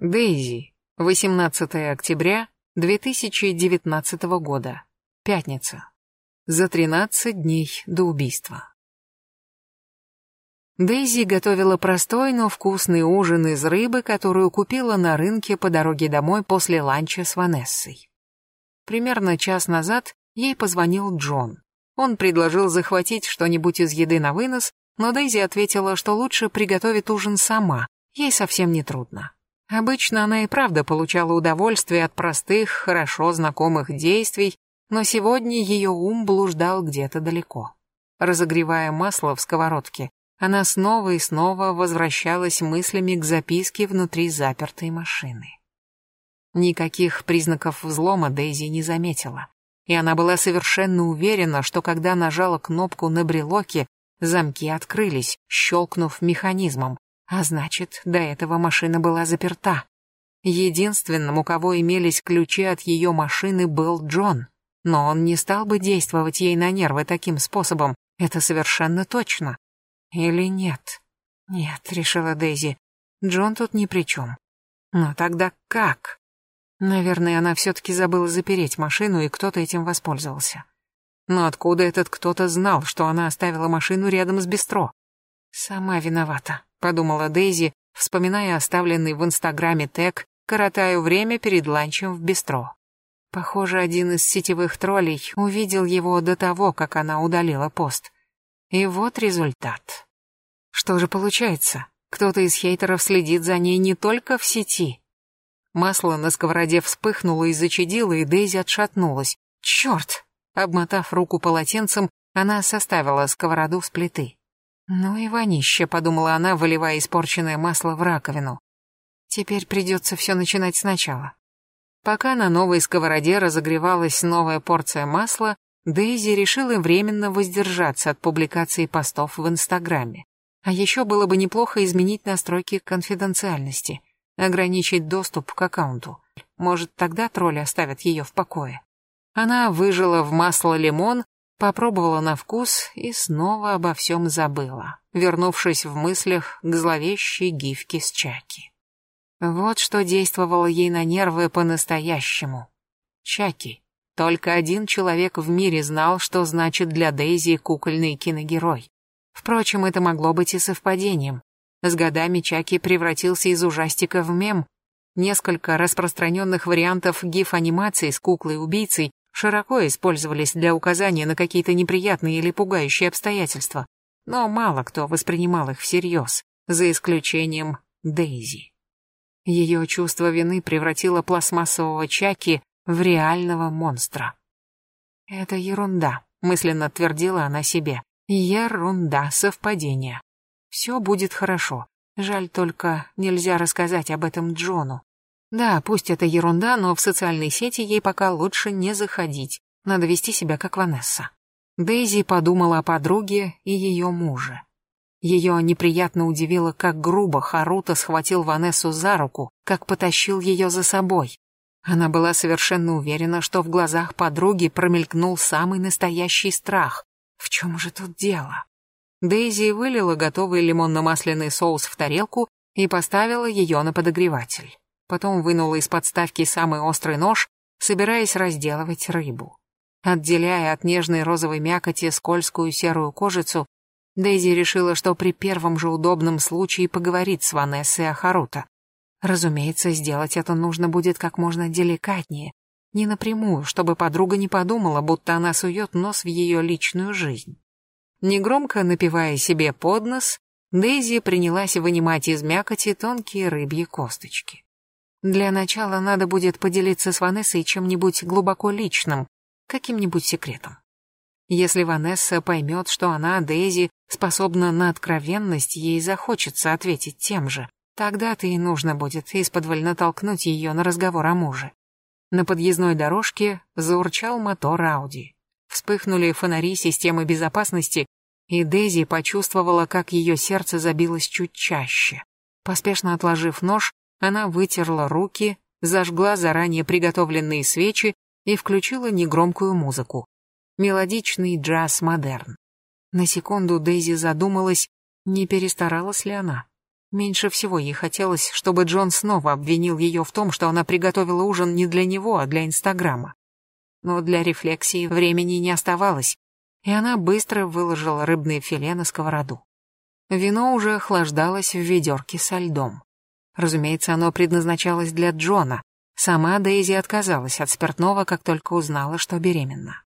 Дейзи. 18 октября 2019 года. Пятница. За 13 дней до убийства. Дейзи готовила простой, но вкусный ужин из рыбы, которую купила на рынке по дороге домой после ланча с Ванессой. Примерно час назад ей позвонил Джон. Он предложил захватить что-нибудь из еды на вынос, но Дейзи ответила, что лучше приготовит ужин сама, ей совсем не трудно. Обычно она и правда получала удовольствие от простых, хорошо знакомых действий, но сегодня ее ум блуждал где-то далеко. Разогревая масло в сковородке, она снова и снова возвращалась мыслями к записке внутри запертой машины. Никаких признаков взлома Дейзи не заметила, и она была совершенно уверена, что когда нажала кнопку на брелоке, замки открылись, щелкнув механизмом, а значит, до этого машина была заперта. Единственным, у кого имелись ключи от ее машины, был Джон. Но он не стал бы действовать ей на нервы таким способом, это совершенно точно. Или нет? Нет, решила Дейзи, Джон тут ни при чем. Но тогда как? Наверное, она все-таки забыла запереть машину, и кто-то этим воспользовался. Но откуда этот кто-то знал, что она оставила машину рядом с бистро? Сама виновата подумала Дейзи, вспоминая оставленный в Инстаграме тег «Коротаю время перед ланчем в бистро». Похоже, один из сетевых троллей увидел его до того, как она удалила пост. И вот результат. Что же получается? Кто-то из хейтеров следит за ней не только в сети. Масло на сковороде вспыхнуло и зачадило, и Дейзи отшатнулась. Черт! Обмотав руку полотенцем, она составила сковороду с плиты. «Ну и вонище», — подумала она, выливая испорченное масло в раковину. «Теперь придется все начинать сначала». Пока на новой сковороде разогревалась новая порция масла, Дейзи решила временно воздержаться от публикации постов в Инстаграме. А еще было бы неплохо изменить настройки конфиденциальности, ограничить доступ к аккаунту. Может, тогда тролли оставят ее в покое. Она выжила в масло лимон попробовала на вкус и снова обо всем забыла, вернувшись в мыслях к зловещей гифке с Чаки. Вот что действовало ей на нервы по-настоящему. Чаки. Только один человек в мире знал, что значит для Дейзи кукольный киногерой. Впрочем, это могло быть и совпадением. С годами Чаки превратился из ужастика в мем. Несколько распространенных вариантов гиф-анимации с куклой-убийцей широко использовались для указания на какие-то неприятные или пугающие обстоятельства, но мало кто воспринимал их всерьез, за исключением Дейзи. Ее чувство вины превратило пластмассового Чаки в реального монстра. «Это ерунда», — мысленно твердила она себе. «Ерунда, совпадение. Все будет хорошо. Жаль только, нельзя рассказать об этом Джону. Да, пусть это ерунда, но в социальной сети ей пока лучше не заходить. Надо вести себя как Ванесса. Дейзи подумала о подруге и ее муже. Ее неприятно удивило, как грубо Харута схватил Ванессу за руку, как потащил ее за собой. Она была совершенно уверена, что в глазах подруги промелькнул самый настоящий страх. В чем же тут дело? Дейзи вылила готовый лимонно-масляный соус в тарелку и поставила ее на подогреватель потом вынула из подставки самый острый нож, собираясь разделывать рыбу. Отделяя от нежной розовой мякоти скользкую серую кожицу, Дейзи решила, что при первом же удобном случае поговорит с Ванессой о Харуто. Разумеется, сделать это нужно будет как можно деликатнее, не напрямую, чтобы подруга не подумала, будто она сует нос в ее личную жизнь. Негромко напивая себе под нос, Дейзи принялась вынимать из мякоти тонкие рыбьи косточки. Для начала надо будет поделиться с Ванессой чем-нибудь глубоко личным, каким-нибудь секретом. Если Ванесса поймет, что она, Дейзи, способна на откровенность, ей захочется ответить тем же. Тогда-то и нужно будет исподволь натолкнуть ее на разговор о муже. На подъездной дорожке заурчал мотор Ауди. Вспыхнули фонари системы безопасности, и Дейзи почувствовала, как ее сердце забилось чуть чаще. Поспешно отложив нож, она вытерла руки, зажгла заранее приготовленные свечи и включила негромкую музыку. Мелодичный джаз-модерн. На секунду Дейзи задумалась, не перестаралась ли она. Меньше всего ей хотелось, чтобы Джон снова обвинил ее в том, что она приготовила ужин не для него, а для Инстаграма. Но для рефлексии времени не оставалось, и она быстро выложила рыбное филе на сковороду. Вино уже охлаждалось в ведерке со льдом. Разумеется, оно предназначалось для Джона. Сама Дейзи отказалась от спиртного, как только узнала, что беременна.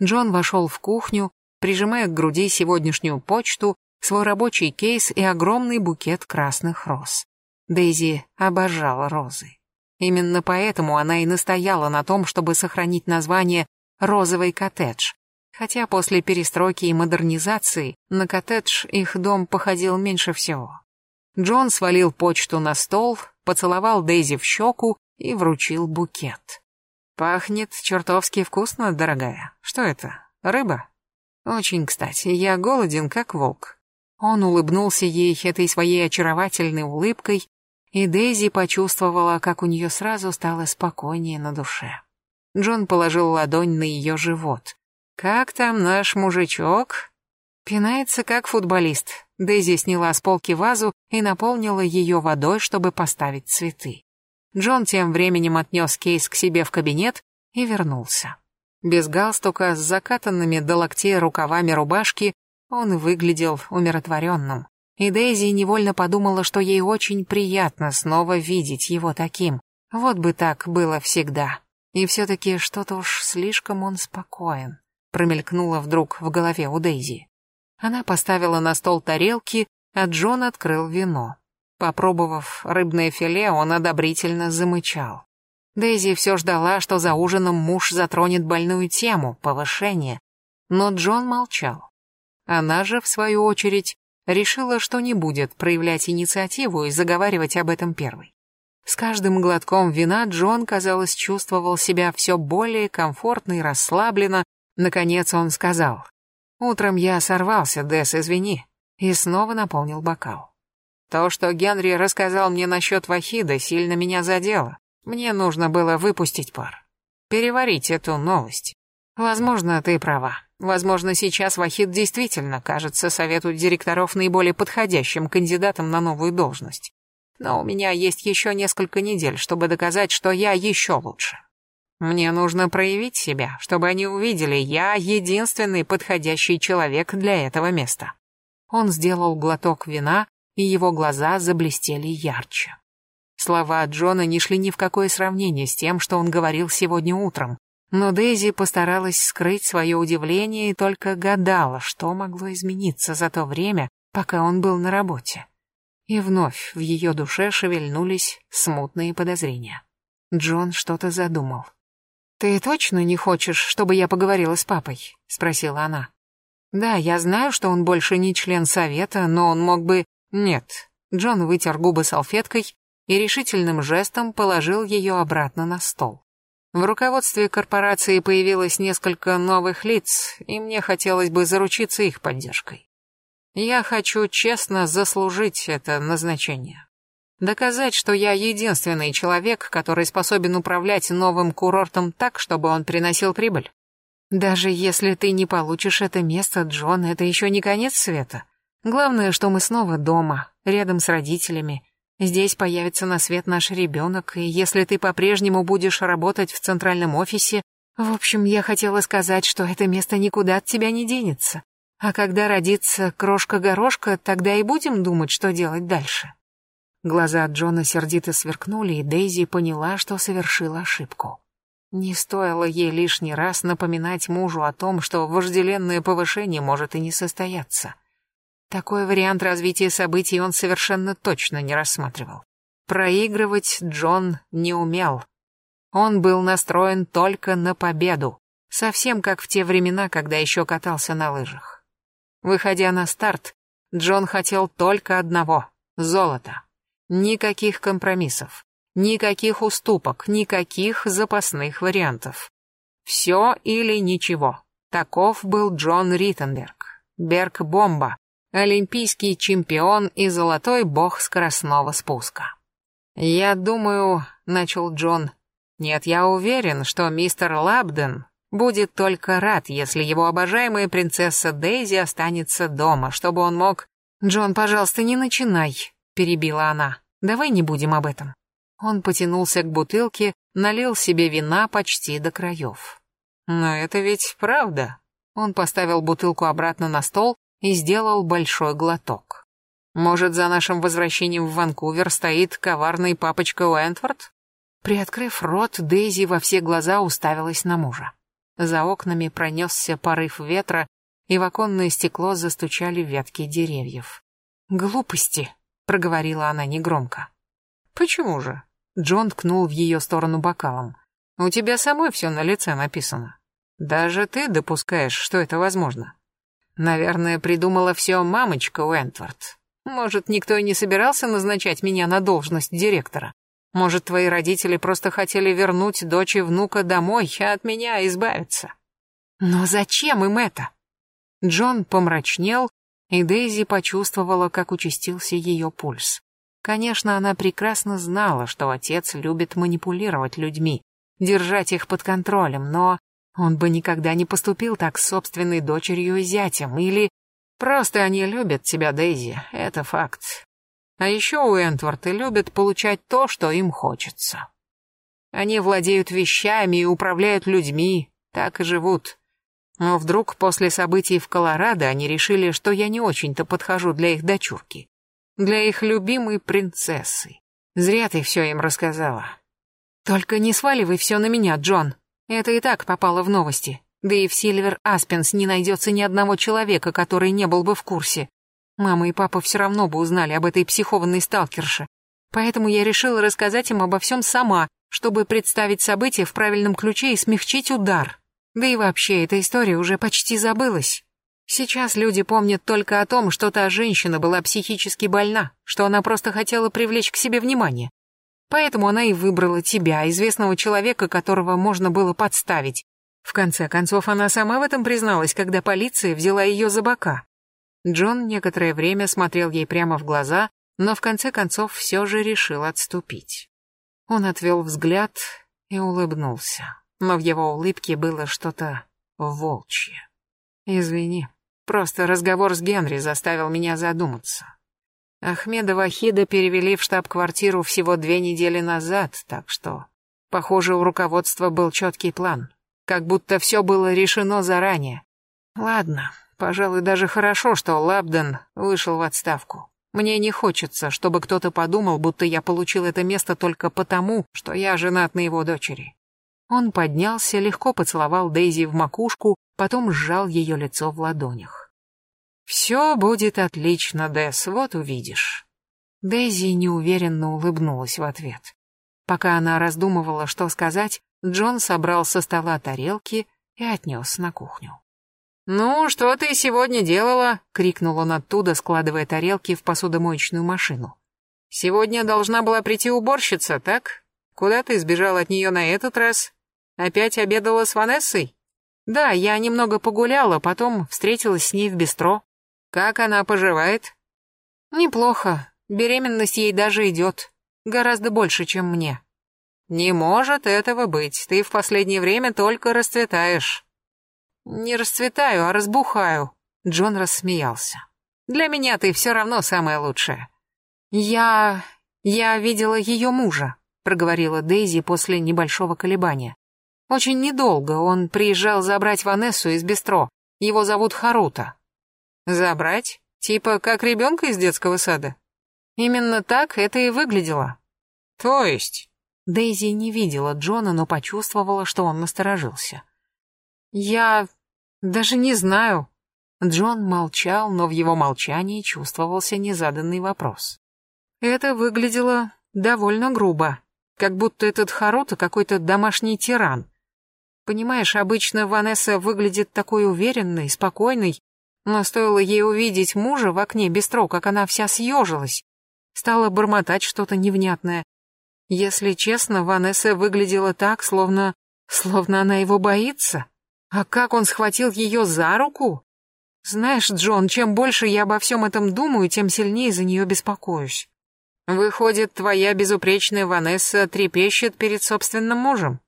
Джон вошел в кухню, прижимая к груди сегодняшнюю почту, свой рабочий кейс и огромный букет красных роз. Дейзи обожала розы. Именно поэтому она и настояла на том, чтобы сохранить название «розовый коттедж», хотя после перестройки и модернизации на коттедж их дом походил меньше всего. Джон свалил почту на стол, поцеловал Дейзи в щеку и вручил букет. Пахнет чертовски вкусно, дорогая. Что это? Рыба? Очень кстати, я голоден, как волк. Он улыбнулся ей этой своей очаровательной улыбкой, и Дейзи почувствовала, как у нее сразу стало спокойнее на душе. Джон положил ладонь на ее живот. «Как там наш мужичок?» Пинается как футболист. Дейзи сняла с полки вазу и наполнила ее водой, чтобы поставить цветы. Джон тем временем отнес кейс к себе в кабинет и вернулся. Без галстука, с закатанными до локтей рукавами рубашки, он выглядел умиротворенным. И Дейзи невольно подумала, что ей очень приятно снова видеть его таким. Вот бы так было всегда. И все-таки что-то уж слишком он спокоен. Промелькнуло вдруг в голове у Дейзи. Она поставила на стол тарелки, а Джон открыл вино. Попробовав рыбное филе, он одобрительно замычал. Дейзи все ждала, что за ужином муж затронет больную тему, повышение. Но Джон молчал. Она же, в свою очередь, решила, что не будет проявлять инициативу и заговаривать об этом первой. С каждым глотком вина Джон, казалось, чувствовал себя все более комфортно и расслабленно. Наконец он сказал, «Утром я сорвался, Дэс, извини», и снова наполнил бокал. То, что Генри рассказал мне насчет Вахида, сильно меня задело. Мне нужно было выпустить пар. Переварить эту новость. Возможно, ты права. Возможно, сейчас Вахид действительно кажется совету директоров наиболее подходящим кандидатом на новую должность. Но у меня есть еще несколько недель, чтобы доказать, что я еще лучше. Мне нужно проявить себя, чтобы они увидели, я единственный подходящий человек для этого места. Он сделал глоток вина, и его глаза заблестели ярче. Слова Джона не шли ни в какое сравнение с тем, что он говорил сегодня утром, но Дейзи постаралась скрыть свое удивление и только гадала, что могло измениться за то время, пока он был на работе. И вновь в ее душе шевельнулись смутные подозрения. Джон что-то задумал. «Ты точно не хочешь, чтобы я поговорила с папой?» — спросила она. «Да, я знаю, что он больше не член совета, но он мог бы...» Нет. Джон вытер губы салфеткой и решительным жестом положил ее обратно на стол. В руководстве корпорации появилось несколько новых лиц, и мне хотелось бы заручиться их поддержкой. Я хочу честно заслужить это назначение. Доказать, что я единственный человек, который способен управлять новым курортом так, чтобы он приносил прибыль. Даже если ты не получишь это место, Джон, это еще не конец света. Главное, что мы снова дома, рядом с родителями. Здесь появится на свет наш ребенок, и если ты по-прежнему будешь работать в центральном офисе... В общем, я хотела сказать, что это место никуда от тебя не денется. А когда родится крошка-горошка, тогда и будем думать, что делать дальше. Глаза Джона сердито сверкнули, и Дейзи поняла, что совершила ошибку. Не стоило ей лишний раз напоминать мужу о том, что вожделенное повышение может и не состояться. Такой вариант развития событий он совершенно точно не рассматривал. Проигрывать Джон не умел. Он был настроен только на победу, совсем как в те времена, когда еще катался на лыжах. Выходя на старт, Джон хотел только одного — золото. Никаких компромиссов, никаких уступок, никаких запасных вариантов. Все или ничего. Таков был Джон Риттенберг. Берг-бомба, олимпийский чемпион и золотой бог скоростного спуска. «Я думаю», — начал Джон, — «нет, я уверен, что мистер Лабден будет только рад, если его обожаемая принцесса Дейзи останется дома, чтобы он мог...» «Джон, пожалуйста, не начинай», перебила она. Давай не будем об этом. Он потянулся к бутылке, налил себе вина почти до краев. Но это ведь правда. Он поставил бутылку обратно на стол и сделал большой глоток. Может, за нашим возвращением в Ванкувер стоит коварный папочка Уэнтворд? Приоткрыв рот, Дейзи во все глаза уставилась на мужа. За окнами пронесся порыв ветра, и в оконное стекло застучали ветки деревьев. «Глупости», — проговорила она негромко. «Почему же?» Джон ткнул в ее сторону бокалом. «У тебя самой все на лице написано. Даже ты допускаешь, что это возможно. Наверное, придумала все мамочка Уэнтворд. Может, никто и не собирался назначать меня на должность директора. Может, твои родители просто хотели вернуть дочь и внука домой, а от меня избавиться. Но зачем им это? Джон помрачнел, и Дейзи почувствовала, как участился ее пульс. Конечно, она прекрасно знала, что отец любит манипулировать людьми, держать их под контролем, но он бы никогда не поступил так с собственной дочерью и зятем, или... Просто они любят тебя, Дейзи, это факт. А еще Уэнтворты любят получать то, что им хочется. Они владеют вещами и управляют людьми, так и живут. Но вдруг после событий в Колорадо они решили, что я не очень-то подхожу для их дочурки. Для их любимой принцессы. Зря ты все им рассказала. Только не сваливай все на меня, Джон. Это и так попало в новости. Да и в Сильвер Аспенс не найдется ни одного человека, который не был бы в курсе. Мама и папа все равно бы узнали об этой психованной сталкерше. Поэтому я решила рассказать им обо всем сама, чтобы представить события в правильном ключе и смягчить удар. Да и вообще, эта история уже почти забылась. Сейчас люди помнят только о том, что та женщина была психически больна, что она просто хотела привлечь к себе внимание. Поэтому она и выбрала тебя, известного человека, которого можно было подставить. В конце концов, она сама в этом призналась, когда полиция взяла ее за бока. Джон некоторое время смотрел ей прямо в глаза, но в конце концов все же решил отступить. Он отвел взгляд и улыбнулся, но в его улыбке было что-то волчье. «Извини, просто разговор с Генри заставил меня задуматься. Ахмеда Вахида перевели в штаб-квартиру всего две недели назад, так что, похоже, у руководства был четкий план, как будто все было решено заранее. Ладно, Пожалуй, даже хорошо, что Лабден вышел в отставку. Мне не хочется, чтобы кто-то подумал, будто я получил это место только потому, что я женат на его дочери. Он поднялся, легко поцеловал Дейзи в макушку, потом сжал ее лицо в ладонях. «Все будет отлично, Дэс, вот увидишь». Дейзи неуверенно улыбнулась в ответ. Пока она раздумывала, что сказать, Джон собрал со стола тарелки и отнес на кухню. «Ну, что ты сегодня делала?» — крикнул он оттуда, складывая тарелки в посудомоечную машину. «Сегодня должна была прийти уборщица, так? Куда ты сбежал от нее на этот раз? Опять обедала с Ванессой?» «Да, я немного погуляла, потом встретилась с ней в бистро. Как она поживает?» «Неплохо. Беременность ей даже идет. Гораздо больше, чем мне». «Не может этого быть. Ты в последнее время только расцветаешь». «Не расцветаю, а разбухаю», — Джон рассмеялся. «Для меня ты все равно самая лучшая». «Я... я видела ее мужа», — проговорила Дейзи после небольшого колебания. «Очень недолго он приезжал забрать Ванессу из бистро. Его зовут Харута». «Забрать? Типа как ребенка из детского сада?» «Именно так это и выглядело». «То есть?» Дейзи не видела Джона, но почувствовала, что он насторожился. «Я... даже не знаю». Джон молчал, но в его молчании чувствовался незаданный вопрос. Это выглядело довольно грубо, как будто этот Харуто какой-то домашний тиран. Понимаешь, обычно Ванесса выглядит такой уверенной, спокойной, но стоило ей увидеть мужа в окне бистро, как она вся съежилась, стала бормотать что-то невнятное. Если честно, Ванесса выглядела так, словно... словно она его боится. А как он схватил ее за руку? Знаешь, Джон, чем больше я обо всем этом думаю, тем сильнее за нее беспокоюсь. Выходит, твоя безупречная Ванесса трепещет перед собственным мужем?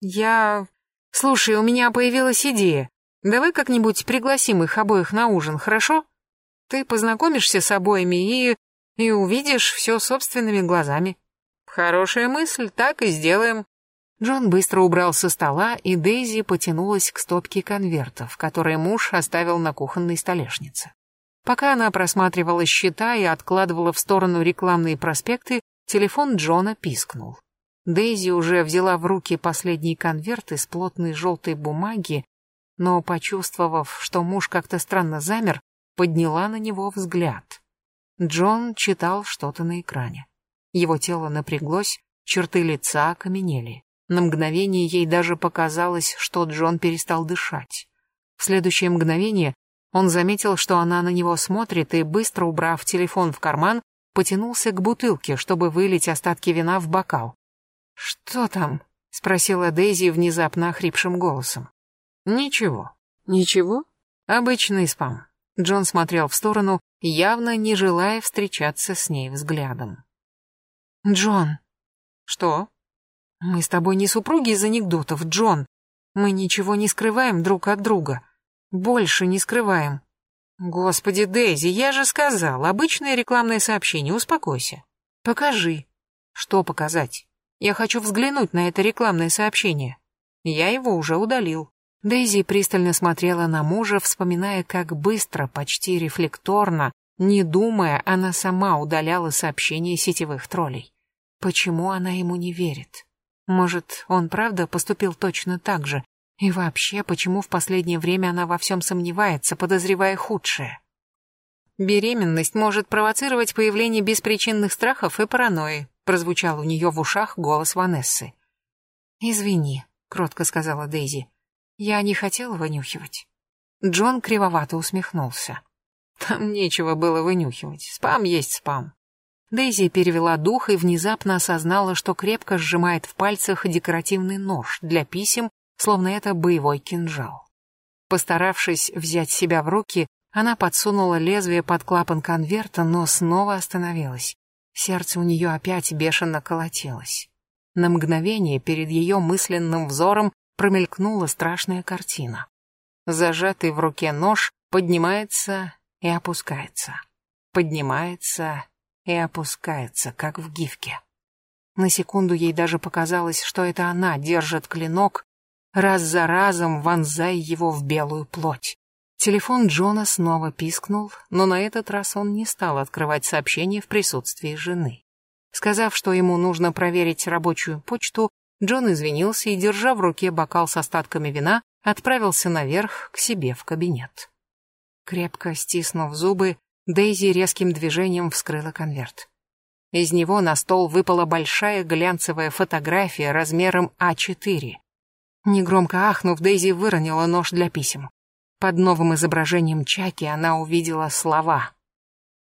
Я... Слушай, у меня появилась идея. Давай как-нибудь пригласим их обоих на ужин, хорошо? Ты познакомишься с обоими и... и увидишь все собственными глазами. Хорошая мысль, так и сделаем. Джон быстро убрал со стола, и Дейзи потянулась к стопке конвертов, которые муж оставил на кухонной столешнице. Пока она просматривала счета и откладывала в сторону рекламные проспекты, телефон Джона пискнул. Дейзи уже взяла в руки последний конверт из плотной желтой бумаги, но, почувствовав, что муж как-то странно замер, подняла на него взгляд. Джон читал что-то на экране. Его тело напряглось, черты лица окаменели. На мгновение ей даже показалось, что Джон перестал дышать. В следующее мгновение он заметил, что она на него смотрит, и, быстро убрав телефон в карман, потянулся к бутылке, чтобы вылить остатки вина в бокал. «Что там?» — спросила Дейзи внезапно охрипшим голосом. «Ничего». «Ничего?» «Обычный спам». Джон смотрел в сторону, явно не желая встречаться с ней взглядом. «Джон». «Что?» Мы с тобой не супруги из анекдотов, Джон. Мы ничего не скрываем друг от друга. Больше не скрываем. Господи, Дейзи, я же сказал, обычное рекламное сообщение, успокойся. Покажи. Что показать? Я хочу взглянуть на это рекламное сообщение. Я его уже удалил. Дейзи пристально смотрела на мужа, вспоминая, как быстро, почти рефлекторно, не думая, она сама удаляла сообщения сетевых троллей. Почему она ему не верит? Может, он правда поступил точно так же? И вообще, почему в последнее время она во всем сомневается, подозревая худшее? Беременность может провоцировать появление беспричинных страхов и паранойи, прозвучал у нее в ушах голос Ванессы. «Извини», — кротко сказала Дейзи. «Я не хотела вынюхивать». Джон кривовато усмехнулся. «Там нечего было вынюхивать. Спам есть спам. Дейзи перевела дух и внезапно осознала, что крепко сжимает в пальцах декоративный нож для писем, словно это боевой кинжал. Постаравшись взять себя в руки, она подсунула лезвие под клапан конверта, но снова остановилась. Сердце у нее опять бешено колотилось. На мгновение перед ее мысленным взором промелькнула страшная картина. Зажатый в руке нож поднимается и опускается. Поднимается и опускается, как в гифке. На секунду ей даже показалось, что это она держит клинок, раз за разом вонзая его в белую плоть. Телефон Джона снова пискнул, но на этот раз он не стал открывать сообщение в присутствии жены. Сказав, что ему нужно проверить рабочую почту, Джон извинился и, держа в руке бокал с остатками вина, отправился наверх к себе в кабинет. Крепко стиснув зубы, Дейзи резким движением вскрыла конверт. Из него на стол выпала большая глянцевая фотография размером А4. Негромко ахнув, Дейзи выронила нож для писем. Под новым изображением Чаки она увидела слова.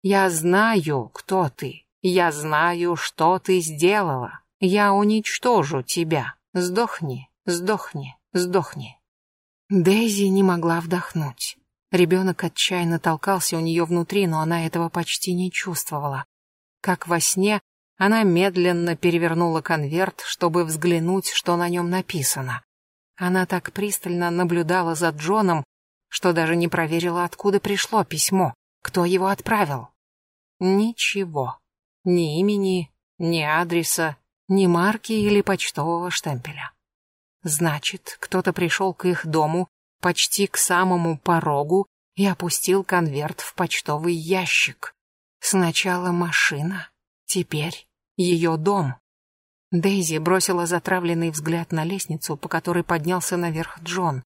«Я знаю, кто ты. Я знаю, что ты сделала. Я уничтожу тебя. Сдохни, сдохни, сдохни». Дейзи не могла вдохнуть. Ребенок отчаянно толкался у нее внутри, но она этого почти не чувствовала. Как во сне, она медленно перевернула конверт, чтобы взглянуть, что на нем написано. Она так пристально наблюдала за Джоном, что даже не проверила, откуда пришло письмо, кто его отправил. Ничего. Ни имени, ни адреса, ни марки или почтового штемпеля. Значит, кто-то пришел к их дому почти к самому порогу и опустил конверт в почтовый ящик. Сначала машина, теперь ее дом. Дейзи бросила затравленный взгляд на лестницу, по которой поднялся наверх Джон.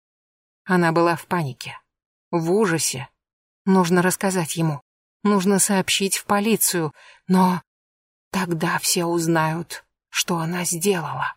Она была в панике, в ужасе. Нужно рассказать ему, нужно сообщить в полицию, но тогда все узнают, что она сделала.